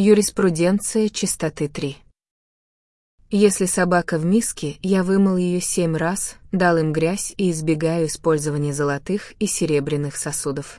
Юриспруденция чистоты 3. Если собака в миске, я вымыл ее семь раз, дал им грязь и избегаю использования золотых и серебряных сосудов.